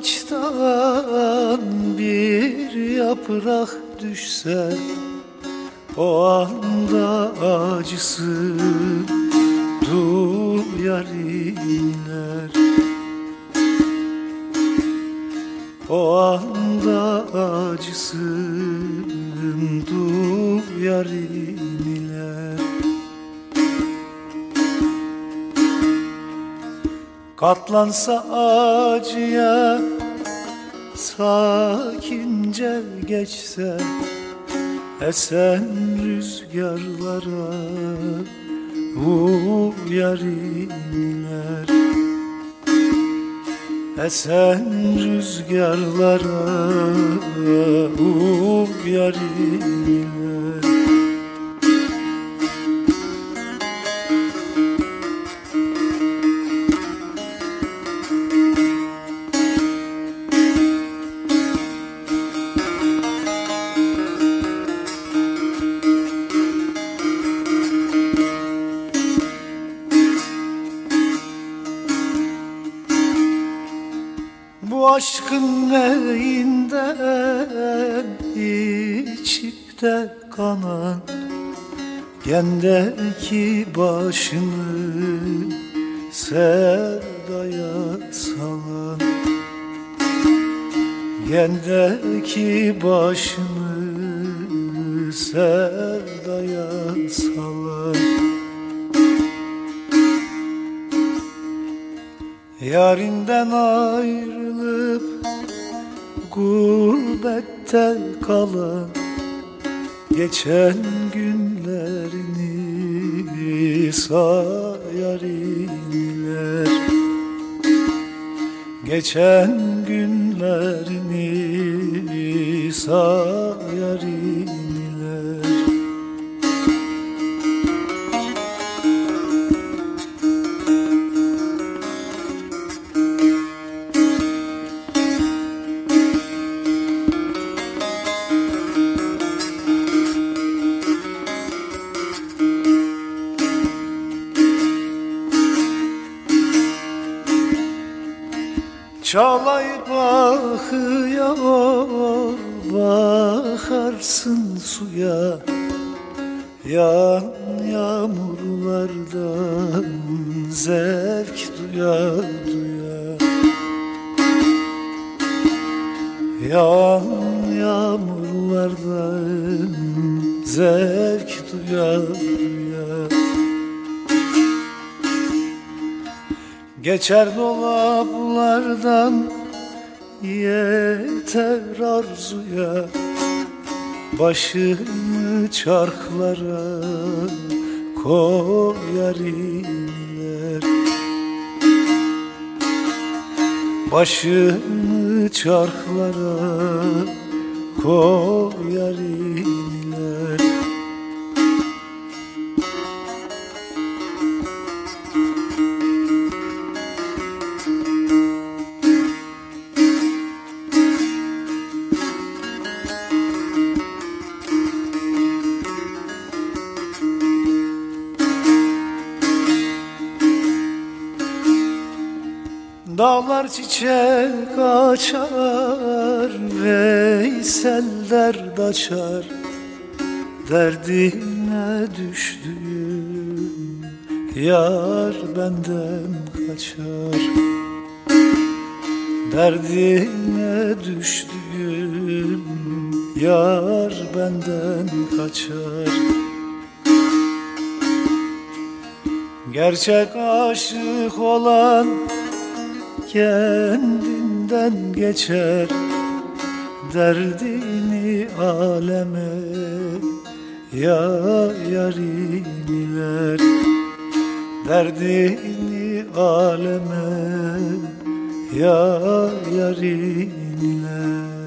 dalından bir yaprak düşse O anda acısı duyar inler O anda acısın duyar iniler Katlansa acıya sakince geçse Esen rüzgarlara uyar inler Esen rüzgarlara uyar inler aşkın neyinden içip de kanan Gendeki başını sevdaya salan Gendeki başını sevdaya salan. Yarinden ayrılıp gurbette kalan Geçen günlerini sayar inler Geçen günlerini sayar inler Çalay bakıyor bakarsın suya. Yan yağmurlardan zevk duya duya. Yan yağmurlardan zevk duya duya Geçer dolaplardan yeter arzuya Başını çarklara koyar inler Başını çarklara koyar inler Dağlar çiçek açar Veyseller daçar Derdine düştüm Yar benden kaçar. Derdine düştüm Yar benden kaçar. Gerçek aşık olan kendinden geçer Derdini aleme ya yarinler Derdini aleme ya yarinler